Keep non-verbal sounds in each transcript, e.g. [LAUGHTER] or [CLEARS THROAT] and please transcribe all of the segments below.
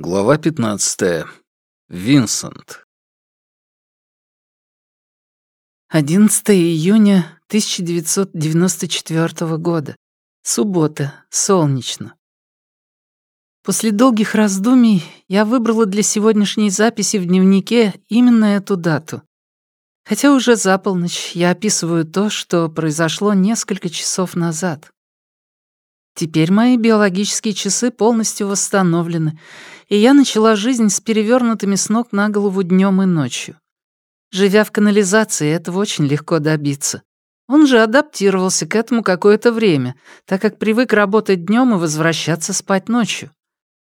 Глава 15. Винсент. 11 июня 1994 года. Суббота. Солнечно. После долгих раздумий я выбрала для сегодняшней записи в дневнике именно эту дату. Хотя уже за полночь я описываю то, что произошло несколько часов назад. Теперь мои биологические часы полностью восстановлены, и я начала жизнь с перевернутыми с ног на голову днем и ночью. Живя в канализации, этого очень легко добиться. Он же адаптировался к этому какое-то время, так как привык работать днем и возвращаться спать ночью.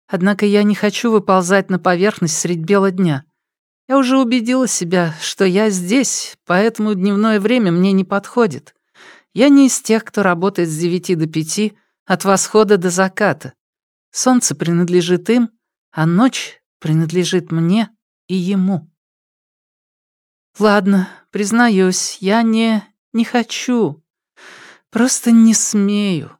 Однако я не хочу выползать на поверхность средь бела дня. Я уже убедила себя, что я здесь, поэтому дневное время мне не подходит. Я не из тех, кто работает с девяти до пяти, от восхода до заката. Солнце принадлежит им, а ночь принадлежит мне и ему. Ладно, признаюсь, я не... не хочу. Просто не смею.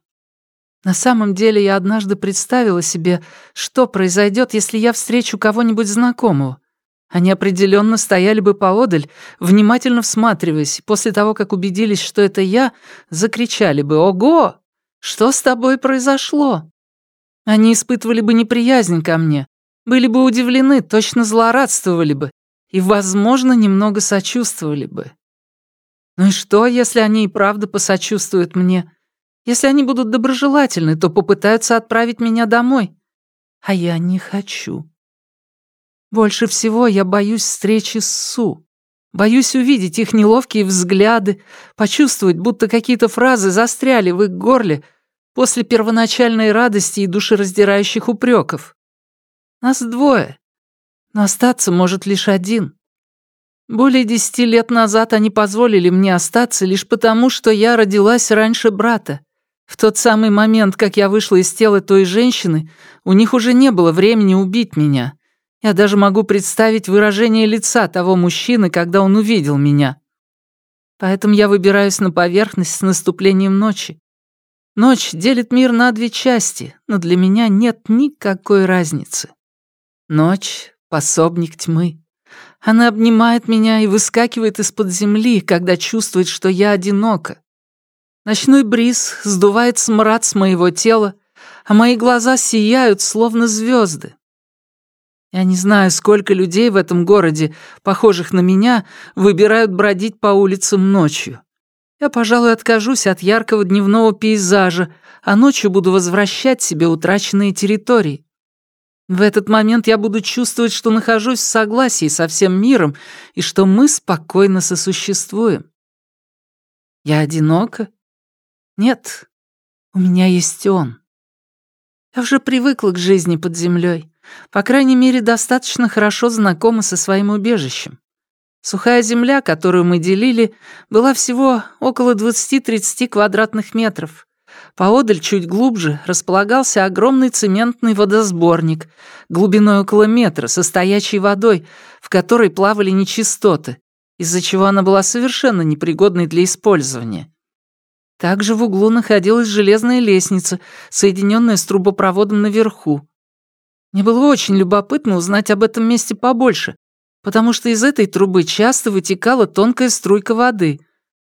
На самом деле я однажды представила себе, что произойдет, если я встречу кого-нибудь знакомого. Они определенно стояли бы поодаль, внимательно всматриваясь, после того, как убедились, что это я, закричали бы «Ого! Что с тобой произошло?» Они испытывали бы неприязнь ко мне, были бы удивлены, точно злорадствовали бы и, возможно, немного сочувствовали бы. Ну и что, если они и правда посочувствуют мне? Если они будут доброжелательны, то попытаются отправить меня домой. А я не хочу. Больше всего я боюсь встречи с Су. Боюсь увидеть их неловкие взгляды, почувствовать, будто какие-то фразы застряли в их горле после первоначальной радости и душераздирающих упреков. Нас двое, но остаться может лишь один. Более десяти лет назад они позволили мне остаться лишь потому, что я родилась раньше брата. В тот самый момент, как я вышла из тела той женщины, у них уже не было времени убить меня. Я даже могу представить выражение лица того мужчины, когда он увидел меня. Поэтому я выбираюсь на поверхность с наступлением ночи. Ночь делит мир на две части, но для меня нет никакой разницы. Ночь — пособник тьмы. Она обнимает меня и выскакивает из-под земли, когда чувствует, что я одинока. Ночной бриз сдувает смрад с моего тела, а мои глаза сияют, словно звезды. Я не знаю, сколько людей в этом городе, похожих на меня, выбирают бродить по улицам ночью. Я, пожалуй, откажусь от яркого дневного пейзажа, а ночью буду возвращать себе утраченные территории. В этот момент я буду чувствовать, что нахожусь в согласии со всем миром и что мы спокойно сосуществуем. Я одинока? Нет, у меня есть он. Я уже привыкла к жизни под землей. По крайней мере, достаточно хорошо знакома со своим убежищем. Сухая земля, которую мы делили, была всего около 20-30 квадратных метров. Поодаль, чуть глубже, располагался огромный цементный водосборник, глубиной около метра, со стоячей водой, в которой плавали нечистоты, из-за чего она была совершенно непригодной для использования. Также в углу находилась железная лестница, соединенная с трубопроводом наверху. Мне было очень любопытно узнать об этом месте побольше, потому что из этой трубы часто вытекала тонкая струйка воды.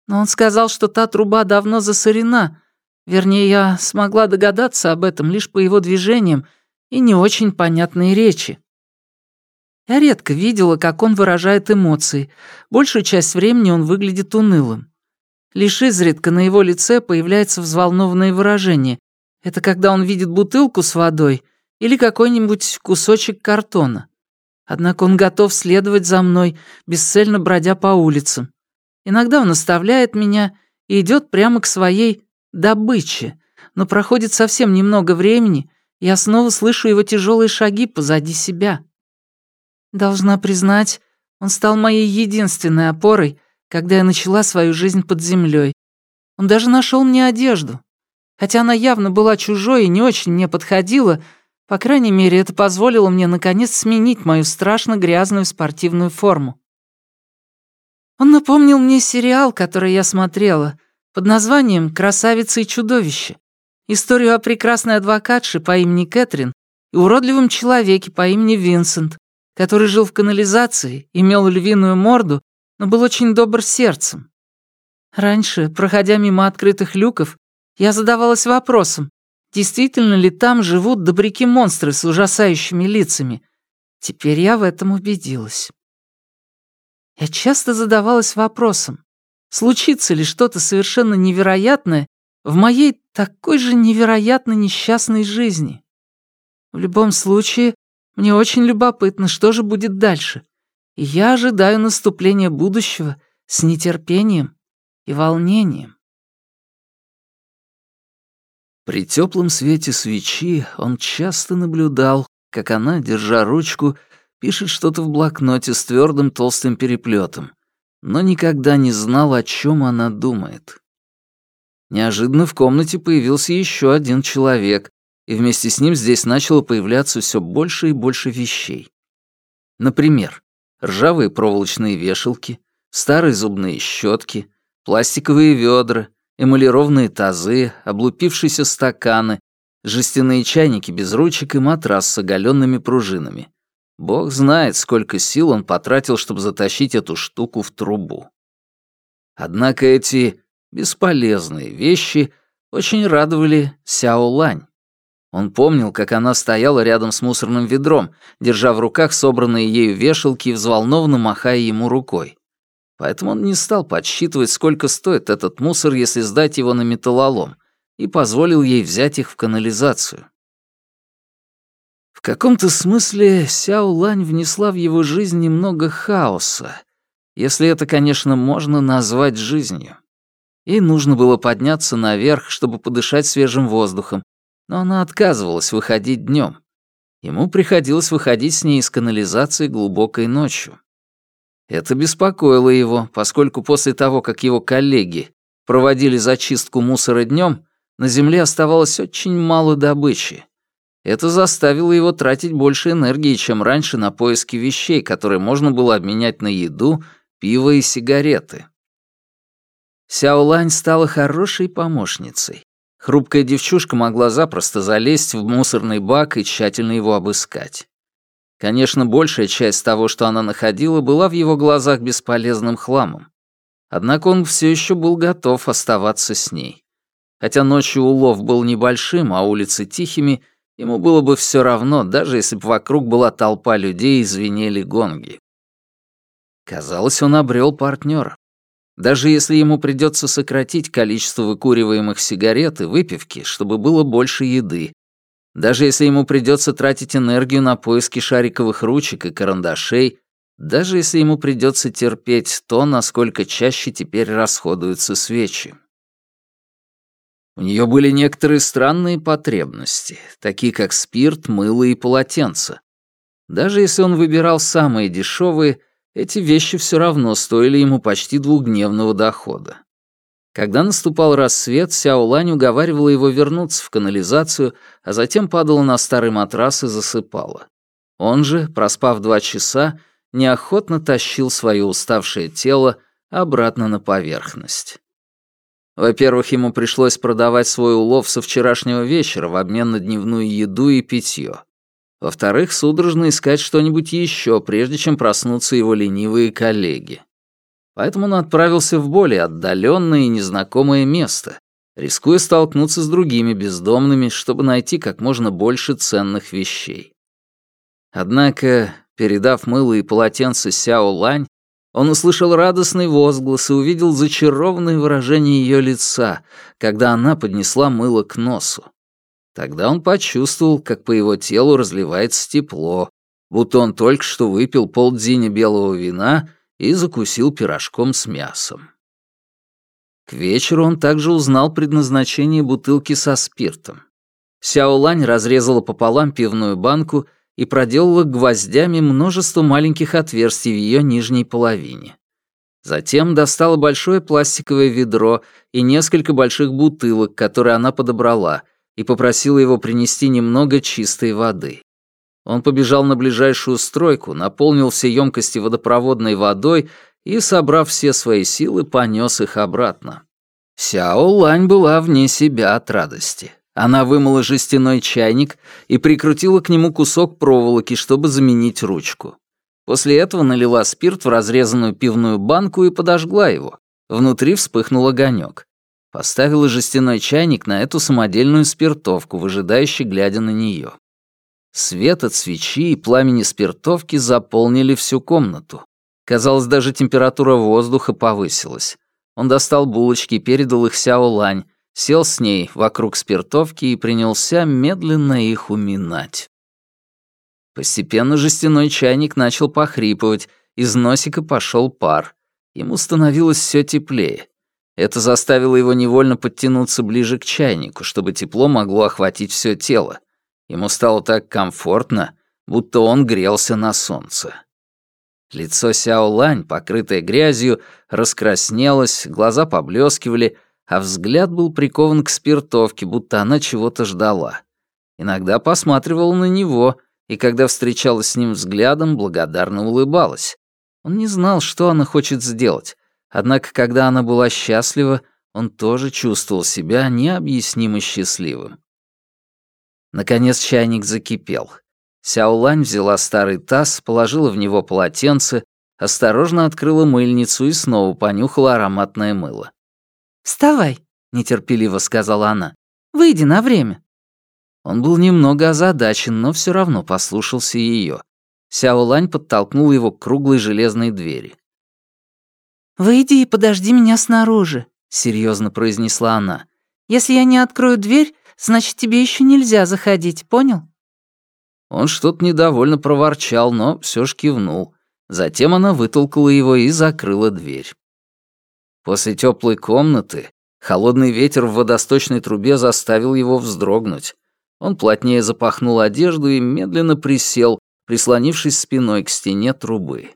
Но он сказал, что та труба давно засорена. Вернее, я смогла догадаться об этом лишь по его движениям и не очень понятной речи. Я редко видела, как он выражает эмоции. Большую часть времени он выглядит унылым. Лишь изредка на его лице появляется взволнованное выражение. Это когда он видит бутылку с водой или какой-нибудь кусочек картона. Однако он готов следовать за мной, бесцельно бродя по улицам. Иногда он оставляет меня и идет прямо к своей добыче, но проходит совсем немного времени, я снова слышу его тяжелые шаги позади себя. Должна признать, он стал моей единственной опорой, когда я начала свою жизнь под землей. Он даже нашел мне одежду. Хотя она явно была чужой и не очень мне подходила, по крайней мере, это позволило мне наконец сменить мою страшно грязную спортивную форму. Он напомнил мне сериал, который я смотрела, под названием «Красавица и чудовище». Историю о прекрасной адвокатше по имени Кэтрин, и уродливом человеке по имени Винсент, который жил в канализации, имел львиную морду, но был очень добр сердцем. Раньше, проходя мимо открытых люков, я задавалась вопросом, действительно ли там живут добряки-монстры с ужасающими лицами. Теперь я в этом убедилась. Я часто задавалась вопросом, случится ли что-то совершенно невероятное в моей такой же невероятно несчастной жизни. В любом случае, мне очень любопытно, что же будет дальше, и я ожидаю наступления будущего с нетерпением и волнением. При теплом свете свечи он часто наблюдал, как она, держа ручку, пишет что-то в блокноте с твердым толстым переплетом, но никогда не знал, о чем она думает. Неожиданно в комнате появился еще один человек, и вместе с ним здесь начало появляться все больше и больше вещей. Например, ржавые проволочные вешалки, старые зубные щетки, пластиковые ведра, эмалированные тазы, облупившиеся стаканы, жестяные чайники без ручек и матрас с оголенными пружинами. Бог знает, сколько сил он потратил, чтобы затащить эту штуку в трубу. Однако эти бесполезные вещи очень радовали Сяо Лань. Он помнил, как она стояла рядом с мусорным ведром, держа в руках собранные ею вешалки и взволнованно махая ему рукой. Поэтому он не стал подсчитывать, сколько стоит этот мусор, если сдать его на металлолом, и позволил ей взять их в канализацию. В каком-то смысле Сяо Лань внесла в его жизнь немного хаоса, если это, конечно, можно назвать жизнью. Ей нужно было подняться наверх, чтобы подышать свежим воздухом, но она отказывалась выходить днем. Ему приходилось выходить с ней из канализации глубокой ночью. Это беспокоило его, поскольку после того, как его коллеги проводили зачистку мусора днем, на земле оставалось очень мало добычи, это заставило его тратить больше энергии, чем раньше на поиски вещей, которые можно было обменять на еду, пиво и сигареты. Сяо Лань стала хорошей помощницей. Хрупкая девчушка могла запросто залезть в мусорный бак и тщательно его обыскать. Конечно, большая часть того, что она находила, была в его глазах бесполезным хламом. Однако он все еще был готов оставаться с ней. Хотя ночью улов был небольшим, а улицы тихими — Ему было бы все равно, даже если бы вокруг была толпа людей и звенели гонги. Казалось, он обрел партнера. Даже если ему придется сократить количество выкуриваемых сигарет и выпивки, чтобы было больше еды, даже если ему придется тратить энергию на поиски шариковых ручек и карандашей, даже если ему придется терпеть то, насколько чаще теперь расходуются свечи. У нее были некоторые странные потребности, такие как спирт, мыло и полотенце. Даже если он выбирал самые дешевые, эти вещи все равно стоили ему почти двухдневного дохода. Когда наступал рассвет, Сяо Лань уговаривала его вернуться в канализацию, а затем падала на старый матрас и засыпала. Он же, проспав два часа, неохотно тащил свое уставшее тело обратно на поверхность. Во-первых, ему пришлось продавать свой улов со вчерашнего вечера в обмен на дневную еду и питье. Во-вторых, судорожно искать что-нибудь еще, прежде чем проснутся его ленивые коллеги. Поэтому он отправился в более отдаленное и незнакомое место, рискуя столкнуться с другими бездомными, чтобы найти как можно больше ценных вещей. Однако, передав мыло и полотенце Сяо Лань, он услышал радостный возглас и увидел зачарованное выражение ее лица, когда она поднесла мыло к носу. Тогда он почувствовал, как по его телу разливается тепло, будто он только что выпил полдзиня белого вина и закусил пирожком с мясом. К вечеру он также узнал предназначение бутылки со спиртом. Сяолань разрезала пополам пивную банку и проделала гвоздями множество маленьких отверстий в ее нижней половине. Затем достала большое пластиковое ведро и несколько больших бутылок, которые она подобрала, и попросила его принести немного чистой воды. Он побежал на ближайшую стройку, наполнил все емкости водопроводной водой и, собрав все свои силы, понес их обратно. Сяо Лань была вне себя от радости. Она вымыла жестяной чайник и прикрутила к нему кусок проволоки, чтобы заменить ручку. После этого налила спирт в разрезанную пивную банку и подожгла его. Внутри вспыхнул огонек. Поставила жестяной чайник на эту самодельную спиртовку, выжидающе глядя на нее. Свет от свечи и пламени спиртовки заполнили всю комнату. Казалось, даже температура воздуха повысилась. Он достал булочки передал их Сяо Лань, сел с ней вокруг спиртовки и принялся медленно их уминать. Постепенно жестяной чайник начал похрипывать, из носика пошел пар. Ему становилось все теплее. Это заставило его невольно подтянуться ближе к чайнику, чтобы тепло могло охватить все тело. Ему стало так комфортно, будто он грелся на солнце. Лицо Сяо Лань, покрытое грязью, раскраснелось, глаза поблескивали, а взгляд был прикован к спиртовке, будто она чего-то ждала. Иногда посматривала на него, и когда встречалась с ним взглядом, благодарно улыбалась. Он не знал, что она хочет сделать, однако, когда она была счастлива, он тоже чувствовал себя необъяснимо счастливым. Наконец чайник закипел. Сяолань взяла старый таз, положила в него полотенце, осторожно открыла мыльницу и снова понюхала ароматное мыло. «Вставай», — нетерпеливо сказала она. «Выйди на время». Он был немного озадачен, но все равно послушался ее. Сяолань подтолкнул его к круглой железной двери. «Выйди и подожди меня снаружи», — серьезно произнесла она. «Если я не открою дверь, Значит, тебе еще нельзя заходить, понял?» Он что-то недовольно проворчал, но все ж кивнул. Затем она вытолкала его и закрыла дверь. После теплой комнаты холодный ветер в водосточной трубе заставил его вздрогнуть. Он плотнее запахнул одежду и медленно присел, прислонившись спиной к стене трубы.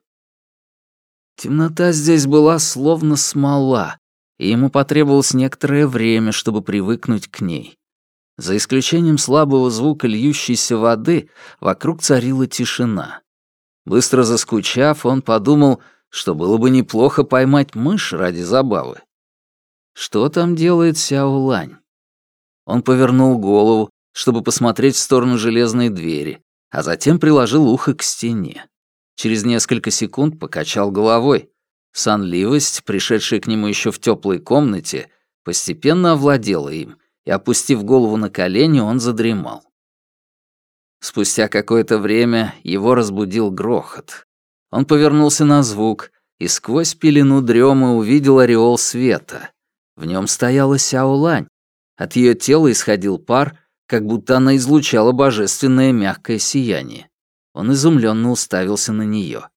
Темнота здесь была словно смола, и ему потребовалось некоторое время, чтобы привыкнуть к ней. За исключением слабого звука льющейся воды, вокруг царила тишина. Быстро заскучав, он подумал, что было бы неплохо поймать мышь ради забавы. Что там делает Сяо Лань? Он повернул голову, чтобы посмотреть в сторону железной двери, а затем приложил ухо к стене. Через несколько секунд покачал головой. Сонливость, пришедшая к нему еще в теплой комнате, постепенно овладела им, и, опустив голову на колени, он задремал. Спустя какое-то время его разбудил грохот. Он повернулся на звук и сквозь пелену дремы увидел ореол света. В нем стояла Сяолань. От ее тела исходил пар, как будто она излучала божественное мягкое сияние. Он изумленно уставился на нее.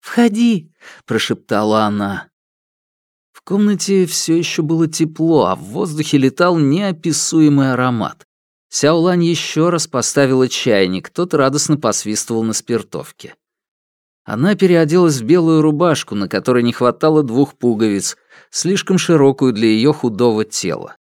«Входи», — прошептала она комнате все еще было тепло, а в воздухе летал неописуемый аромат. Сяолань еще раз поставила чайник, тот радостно посвистывал на спиртовке. Она переоделась в белую рубашку, на которой не хватало двух пуговиц, слишком широкую для ее худого тела.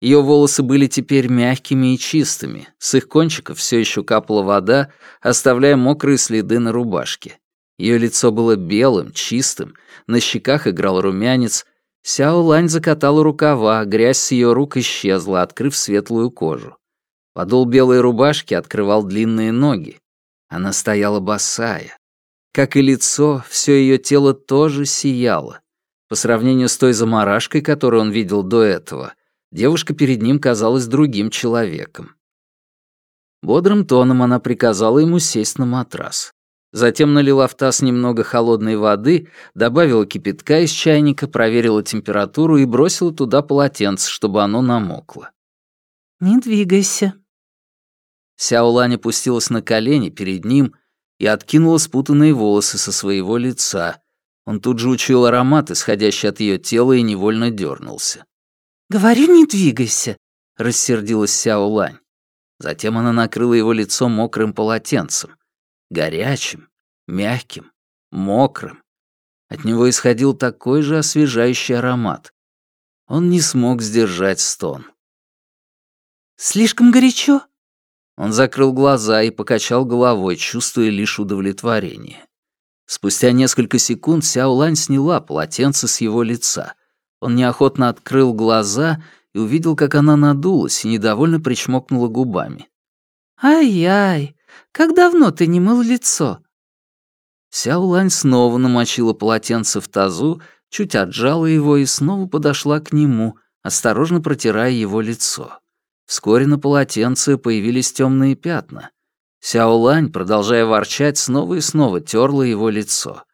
Ее волосы были теперь мягкими и чистыми, с их кончиков все еще капала вода, оставляя мокрые следы на рубашке. Ее лицо было белым, чистым, на щеках играл румянец, Сяо Лань закатала рукава, грязь с ее рук исчезла, открыв светлую кожу. Подол белой рубашки открывал длинные ноги. Она стояла босая. Как и лицо, все ее тело тоже сияло. По сравнению с той заморашкой, которую он видел до этого, девушка перед ним казалась другим человеком. Бодрым тоном она приказала ему сесть на матрас. Затем налила в таз немного холодной воды, добавила кипятка из чайника, проверила температуру и бросила туда полотенце, чтобы оно намокло. «Не двигайся». Сяолань опустилась на колени перед ним и откинула спутанные волосы со своего лица. Он тут же учуял аромат, исходящий от ее тела, и невольно дернулся. «Говорю, не двигайся», — рассердилась Сяолань. Затем она накрыла его лицо мокрым полотенцем горячим, мягким, мокрым. От него исходил такой же освежающий аромат. Он не смог сдержать стон. «Слишком горячо?» Он закрыл глаза и покачал головой, чувствуя лишь удовлетворение. Спустя несколько секунд Сяо Лань сняла полотенце с его лица. Он неохотно открыл глаза и увидел, как она надулась и недовольно причмокнула губами. «Ай-яй, как давно ты не мыл лицо?» Сяолань снова намочила полотенце в тазу, чуть отжала его и снова подошла к нему, осторожно протирая его лицо. Вскоре на полотенце появились темные пятна. Сяолань, продолжая ворчать, снова и снова терла его лицо.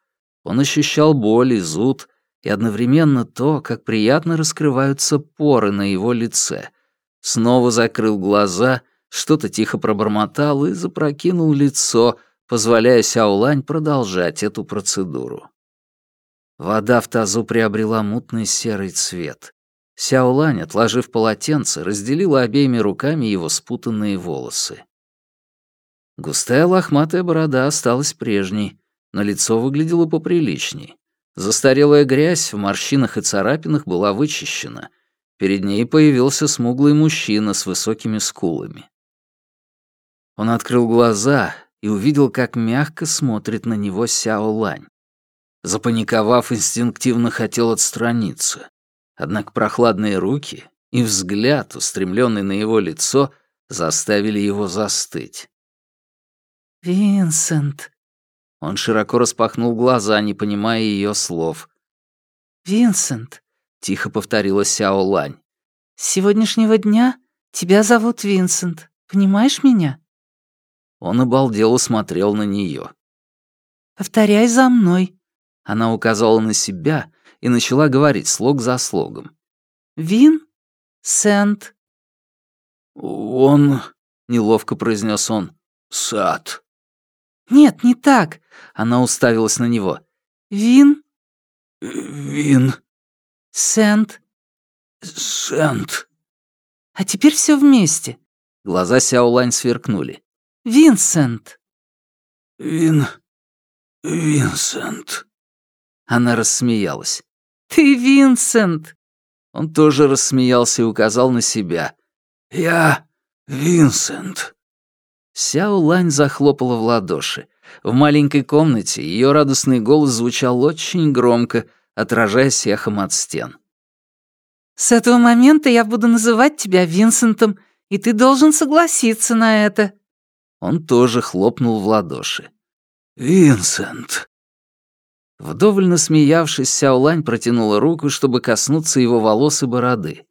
Он ощущал боль и зуд, и одновременно то, как приятно раскрываются поры на его лице. Снова закрыл глаза, что-то тихо пробормотал и запрокинул лицо, позволяя Сяолань продолжать эту процедуру. Вода в тазу приобрела мутный серый цвет. Сяолань, отложив полотенце, разделила обеими руками его спутанные волосы. Густая лохматая борода осталась прежней, но лицо выглядело поприличней. Застарелая грязь в морщинах и царапинах была вычищена. Перед ней появился смуглый мужчина с высокими скулами. Он открыл глаза и увидел, как мягко смотрит на него Сяо Лань. Запаниковав, инстинктивно хотел отстраниться. Однако прохладные руки и взгляд, устремленный на его лицо, заставили его застыть. «Винсент», он широко распахнул глаза, не понимая ее слов. «Винсент», — тихо повторила Сяо Лань. «С сегодняшнего дня тебя зовут Винсент. Понимаешь меня?» Он обалдело смотрел на нее. «Повторяй за мной». Она указала на себя и начала говорить слог за слогом. «Вин? Сент?» «Он...» — неловко произнес он. «Сад». «Нет, не так. Она уставилась на него. «Вин?» «Вин». «Сент». «Сент». «А теперь все вместе». Глаза Сяолань сверкнули. «Винсент». «Вин... Винсент». Она рассмеялась. «Ты Винсент!» Он тоже рассмеялся и указал на себя. «Я Винсент». Сяо Лань захлопала в ладоши. В маленькой комнате ее радостный голос звучал очень громко, отражаясь эхом от стен. «С этого момента я буду называть тебя Винсентом, и ты должен согласиться на это». Он тоже хлопнул в ладоши. «Винсент!» Вдоволь насмеявшись, Сяолань протянула руку, чтобы коснуться его волос и бороды.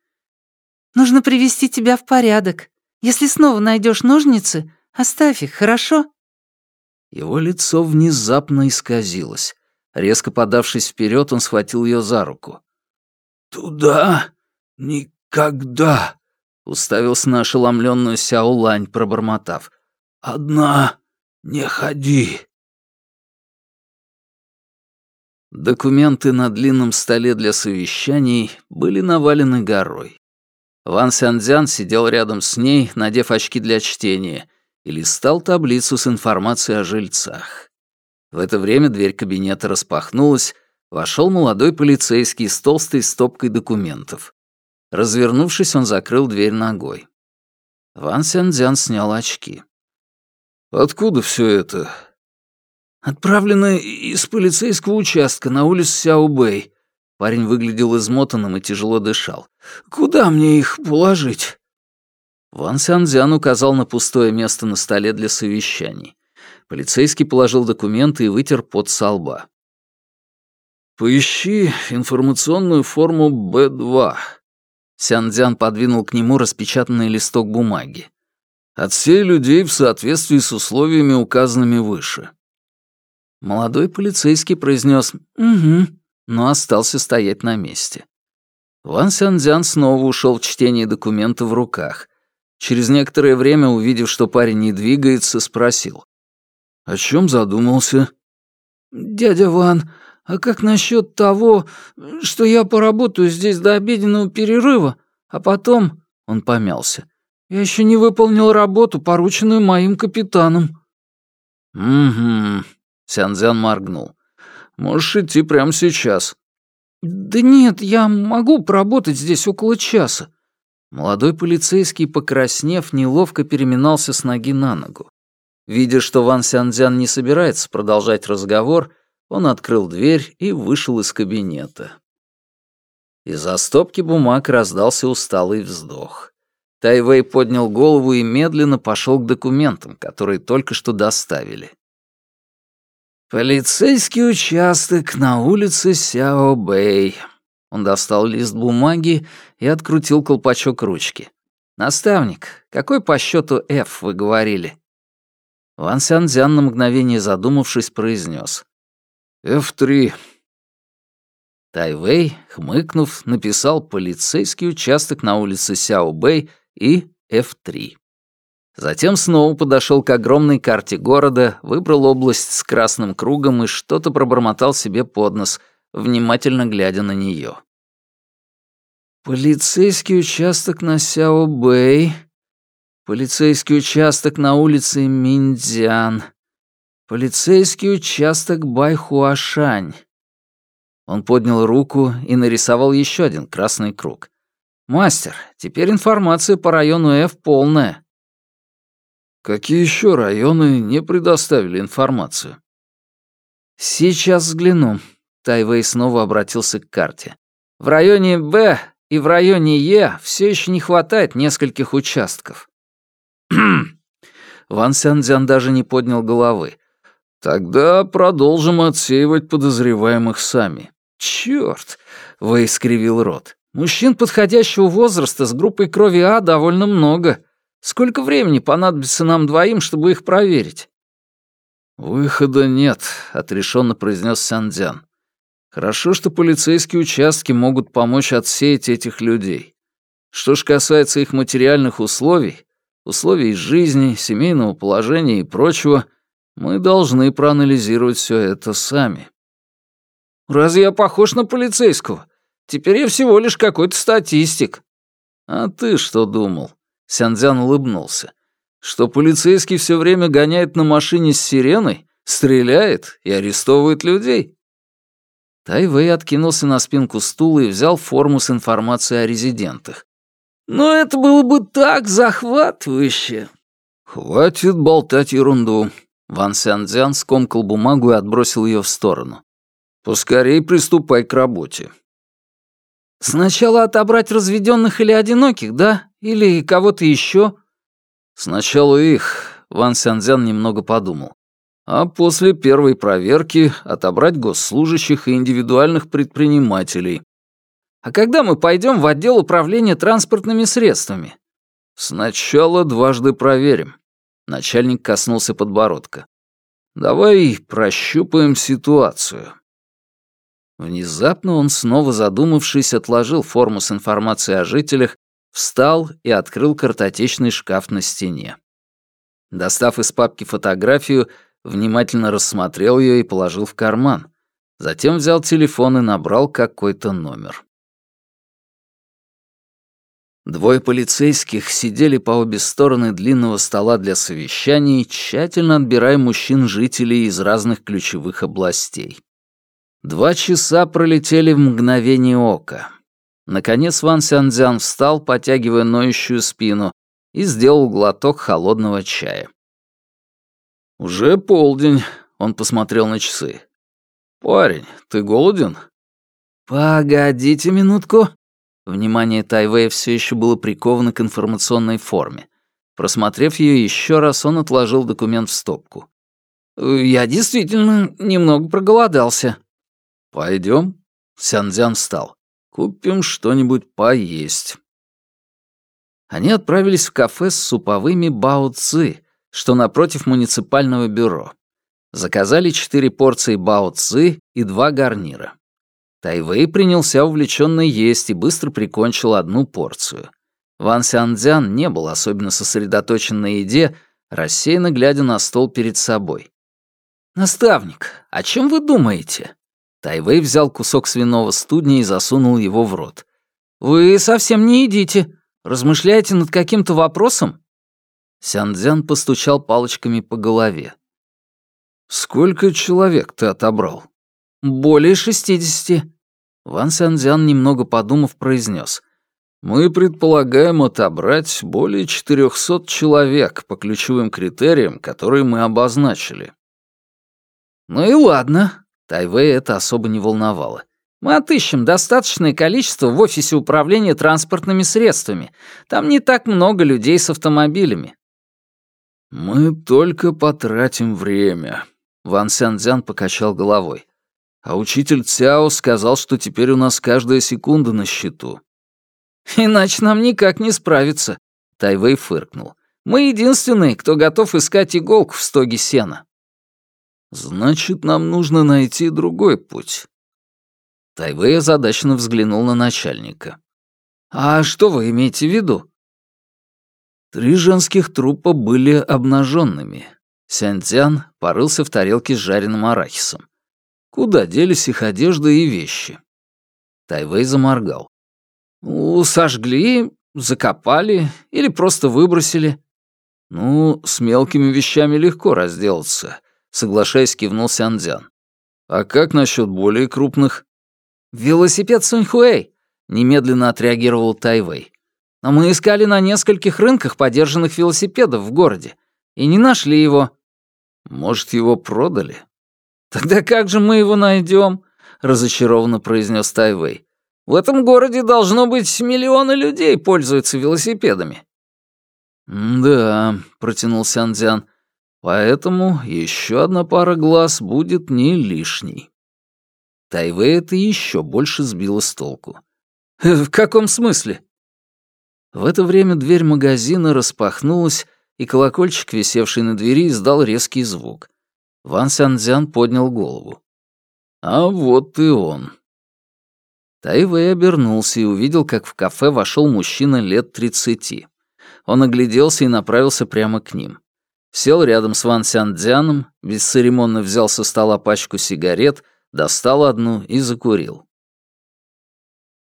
«Нужно привести тебя в порядок. Если снова найдешь ножницы, оставь их, хорошо?» Его лицо внезапно исказилось. Резко подавшись вперед, он схватил ее за руку. «Туда никогда!» — уставился на ошеломленную Сяолань, пробормотав. «Одна не ходи!» Документы на длинном столе для совещаний были навалены горой. Ван Сянцзян сидел рядом с ней, надев очки для чтения, и листал таблицу с информацией о жильцах. В это время дверь кабинета распахнулась, вошел молодой полицейский с толстой стопкой документов. Развернувшись, он закрыл дверь ногой. Ван Сянцзян снял очки. «Откуда все это?» «Отправлено из полицейского участка на улицу Сяо-Бэй». Парень выглядел измотанным и тяжело дышал. «Куда мне их положить?» Ван Сянзян указал на пустое место на столе для совещаний. Полицейский положил документы и вытер пот со лба. «Поищи информационную форму Б2». Сянцзян подвинул к нему распечатанный листок бумаги. «Отсей людей в соответствии с условиями, указанными выше». Молодой полицейский произнес «Угу», но остался стоять на месте. Ван Сянцзян снова ушел в чтение документа в руках. Через некоторое время, увидев, что парень не двигается, спросил. «О чем задумался?» «Дядя Ван, а как насчет того, что я поработаю здесь до обеденного перерыва, а потом...» Он помялся. «Я еще не выполнил работу, порученную моим капитаном». «Угу», — Сянзян моргнул. «Можешь идти прямо сейчас». «Да нет, я могу поработать здесь около часа. Молодой полицейский, покраснев, неловко переминался с ноги на ногу. Видя, что Ван Сянцзян не собирается продолжать разговор, он открыл дверь и вышел из кабинета. Из-за стопки бумаг раздался усталый вздох. Тайвей поднял голову и медленно пошел к документам, которые только что доставили. «Полицейский участок на улице Сяо-Бэй». Он достал лист бумаги и открутил колпачок ручки. «Наставник, какой по счету F вы говорили?» Ван Сянцзян на мгновение задумавшись произнес. «F3». Тайвей, хмыкнув, написал «полицейский участок на улице Сяо-Бэй» и F3. Затем снова подошел к огромной карте города, выбрал область с красным кругом и что-то пробормотал себе под нос, внимательно глядя на нее. «Полицейский участок на Сяо-Бэй», «Полицейский участок на улице Миндзян», «Полицейский участок Байхуашань». Он поднял руку и нарисовал еще один красный круг. «Мастер, теперь информация по району F полная». Какие еще районы не предоставили информацию? Сейчас взгляну. Тайвей снова обратился к карте. В районе Б и в районе Е все еще не хватает нескольких участков. [CLEARS THROAT] Ван Сянцзян даже не поднял головы. Тогда продолжим отсеивать подозреваемых сами. Черт! Вэй скривил рот. Мужчин подходящего возраста с группой крови А довольно много. Сколько времени понадобится нам двоим, чтобы их проверить?» «Выхода нет», — отрешенно произнес Сяндзян. «Хорошо, что полицейские участки могут помочь отсеять этих людей. Что ж касается их материальных условий, условий жизни, семейного положения и прочего, мы должны проанализировать все это сами». «Разве я похож на полицейского? Теперь я всего лишь какой-то статистик». «А ты что думал?» Сянцзян улыбнулся. «Что полицейский все время гоняет на машине с сиреной, стреляет и арестовывает людей?» Тайвей откинулся на спинку стула и взял форму с информацией о резидентах. «Но это было бы так захватывающе!» «Хватит болтать ерунду!» Ван Сянцзян скомкал бумагу и отбросил ее в сторону. «Поскорей приступай к работе. Сначала отобрать разведенных или одиноких, да? Или кого-то еще? Сначала их, Ван Сянцзян немного подумал. А после первой проверки отобрать госслужащих и индивидуальных предпринимателей. А когда мы пойдем в отдел управления транспортными средствами? Сначала дважды проверим. Начальник коснулся подбородка. Давай прощупаем ситуацию. Внезапно он, снова задумавшись, отложил форму с информацией о жителях, встал и открыл картотечный шкаф на стене. Достав из папки фотографию, внимательно рассмотрел ее и положил в карман. Затем взял телефон и набрал какой-то номер. Двое полицейских сидели по обе стороны длинного стола для совещаний, тщательно отбирая мужчин-жителей из разных ключевых областей. Два часа пролетели в мгновение ока. Наконец Ван Сянцзян встал, потягивая ноющую спину, и сделал глоток холодного чая. «Уже полдень», — он посмотрел на часы. «Парень, ты голоден?» «Погодите минутку». Внимание Тайвея все еще было приковано к информационной форме. Просмотрев ее еще раз, он отложил документ в стопку. «Я действительно немного проголодался». Пойдем. Сянцзян встал. Купим что-нибудь поесть. Они отправились в кафе с суповыми бао-цзы, что напротив муниципального бюро. Заказали четыре порции бао-цзы и два гарнира. Тайвей принялся увлеченно есть и быстро прикончил одну порцию. Ван Сянцзян не был особенно сосредоточен на еде, рассеянно глядя на стол перед собой. «Наставник, о чем вы думаете?» Тайвей взял кусок свиного студня и засунул его в рот. «Вы совсем не едите. Размышляете над каким-то вопросом?» Сяндзян постучал палочками по голове. «Сколько человек ты отобрал?» «Более шестидесяти». Ван Сяндзян, немного подумав, произнес. «Мы предполагаем отобрать более четырехсот человек по ключевым критериям, которые мы обозначили». «Ну и ладно. Тайвей это особо не волновало. Мы отыщем достаточное количество в офисе управления транспортными средствами. Там не так много людей с автомобилями». «Мы только потратим время», — Ван Сянцзян покачал головой. «А учитель Цяо сказал, что теперь у нас каждая секунда на счету». «Иначе нам никак не справиться», — Тайвей фыркнул. «Мы единственные, кто готов искать иголку в стоге сена». «Значит, нам нужно найти другой путь». Тайвей озадаченно взглянул на начальника. «А что вы имеете в виду?» Три женских трупа были обнаженными. Сяньцзян порылся в тарелке с жареным арахисом. Куда делись их одежда и вещи? Тайвей заморгал. «Ну, сожгли, закопали или просто выбросили». «Ну, с мелкими вещами легко разделаться», — соглашаясь, кивнул Сянцзян. «А как насчет более крупных?» «Велосипед Суньхуэй», — немедленно отреагировал Тайвей. «Но мы искали на нескольких рынках подержанных велосипедов в городе и не нашли его». «Может, его продали?» «Тогда как же мы его найдем?» — разочарованно произнес Тайвей. «В этом городе должно быть миллионы людей пользуются велосипедами». «Да», — протянул Сянцзян, — «поэтому еще одна пара глаз будет не лишней». Тайвей это еще больше сбило с толку. «В каком смысле?» В это время дверь магазина распахнулась, и колокольчик, висевший на двери, издал резкий звук. Ван Сянцзян поднял голову. «А вот и он». Тайвей обернулся и увидел, как в кафе вошел мужчина лет тридцати. Он огляделся и направился прямо к ним. Сел рядом с Ван Сянцзяном, бесцеремонно взял со стола пачку сигарет — достал одну и закурил.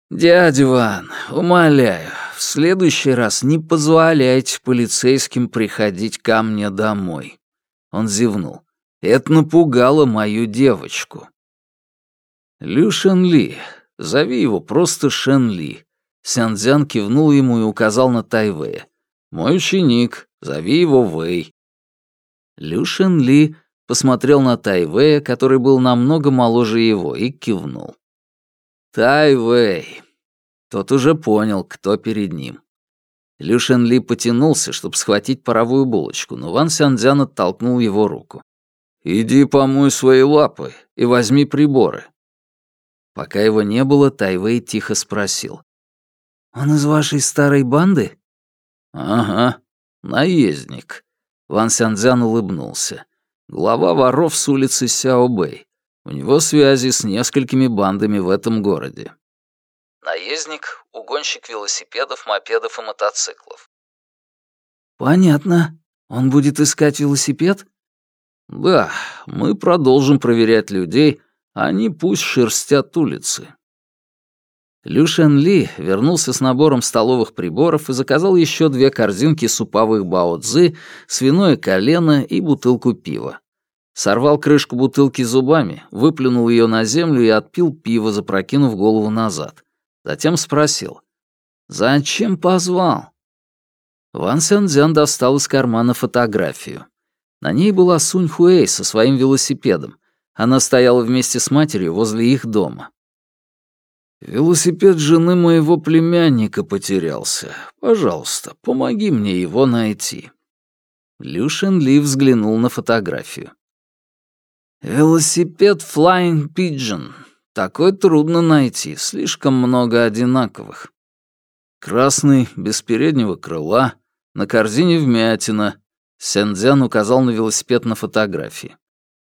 «Дядя Ван, умоляю, в следующий раз не позволяйте полицейским приходить ко мне домой». Он зевнул. «Это напугало мою девочку». «Лю Шен Ли, зови его просто Шен Ли». Сянцзян кивнул ему и указал на Тайвэя. «Мой ученик, зови его Вэй». Лю Шен Ли посмотрел на Тайвэя, который был намного моложе его, и кивнул. «Тайвэй!» Тот уже понял, кто перед ним. Люшен Ли потянулся, чтобы схватить паровую булочку, но Ван Сянцзян оттолкнул его руку. «Иди помой свои лапы и возьми приборы». Пока его не было, Тайвэй тихо спросил. «Он из вашей старой банды?» «Ага, наездник». Ван Сянцзян улыбнулся. Глава воров с улицы Сяобэй. У него связи с несколькими бандами в этом городе. Наездник — угонщик велосипедов, мопедов и мотоциклов. Понятно. Он будет искать велосипед? Да, мы продолжим проверять людей, они пусть шерстят улицы. Лю Шен Ли вернулся с набором столовых приборов и заказал еще две корзинки суповых бао-цзы, свиное колено и бутылку пива. Сорвал крышку бутылки зубами, выплюнул ее на землю и отпил пиво, запрокинув голову назад. Затем спросил. «Зачем позвал?» Ван Сянцзян достал из кармана фотографию. На ней была Сунь Хуэй со своим велосипедом. Она стояла вместе с матерью возле их дома. «Велосипед жены моего племянника потерялся. Пожалуйста, помоги мне его найти». Люшин Ли взглянул на фотографию. Велосипед Flying Pigeon. Такой трудно найти, слишком много одинаковых. Красный, без переднего крыла, на корзине вмятина. Сендзян указал на велосипед на фотографии.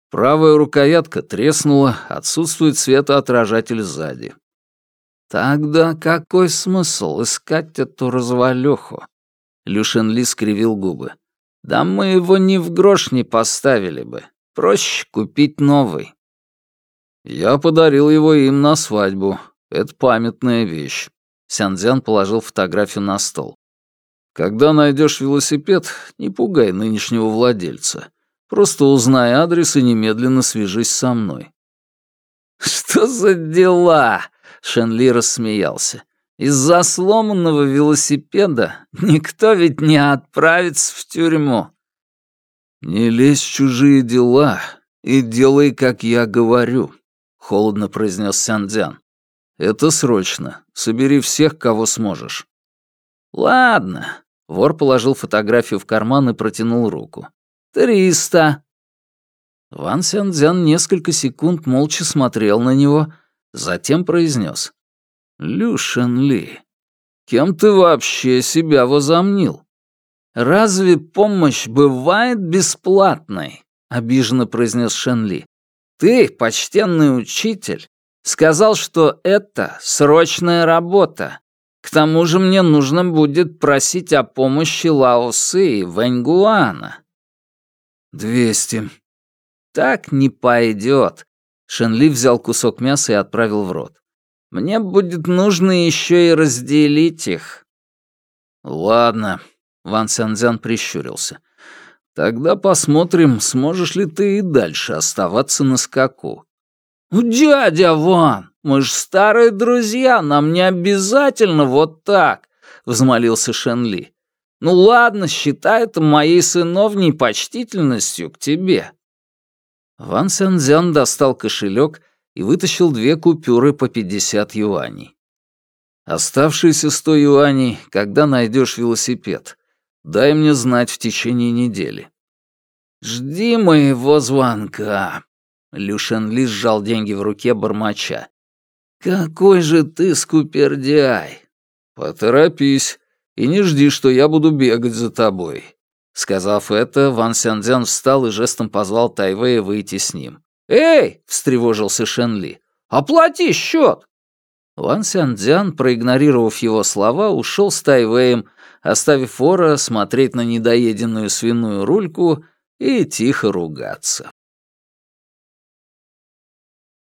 Правая рукоятка треснула, отсутствует светоотражатель сзади. Тогда какой смысл искать эту развалюху? Люшен Ли скривил губы. Да мы его ни в грош не поставили бы. Проще купить новый. Я подарил его им на свадьбу. Это памятная вещь. Сянцзян положил фотографию на стол. Когда найдешь велосипед, не пугай нынешнего владельца. Просто узнай адрес и немедленно свяжись со мной. Что за дела? Шенли рассмеялся. Из-за сломанного велосипеда никто ведь не отправится в тюрьму. «Не лезь в чужие дела и делай, как я говорю», — холодно произнес Сяндзян. Это срочно. Собери всех, кого сможешь». «Ладно». Вор положил фотографию в карман и протянул руку. «Триста». Ван Сянцзян несколько секунд молча смотрел на него, затем произнес. «Лю Шен Ли, кем ты вообще себя возомнил? Разве помощь бывает бесплатной?» — обиженно произнес Шен Ли. «Ты, почтенный учитель, сказал, что это срочная работа. К тому же мне нужно будет просить о помощи Лаосы и Вэньгуана». «Двести», так не пойдет. Шенли взял кусок мяса и отправил в рот. Мне будет нужно еще и разделить их. Ладно, Ван Сянцзян прищурился. Тогда посмотрим, сможешь ли ты и дальше оставаться на скаку. «Дядя Ван, мы ж старые друзья, нам не обязательно вот так», — взмолился Шенли. «Ну ладно, считай это моей сыновней почтительностью к тебе». Ван Сянцзян достал кошелек и вытащил две купюры по 50 юаней. Оставшиеся 100 юаней, когда найдешь велосипед. Дай мне знать в течение недели. «Жди моего звонка», — Люшен Ли сжал деньги в руке бормоча. «Какой же ты скупердяй!» «Поторопись и не жди, что я буду бегать за тобой. Сказав это, Ван Сянцзян встал и жестом позвал Тайвэя выйти с ним. «Эй!» — встревожился Шенли. «Оплати счет!» Ван Сянцзян, проигнорировав его слова, ушел с Тайвэем, оставив Ора смотреть на недоеденную свиную рульку и тихо ругаться.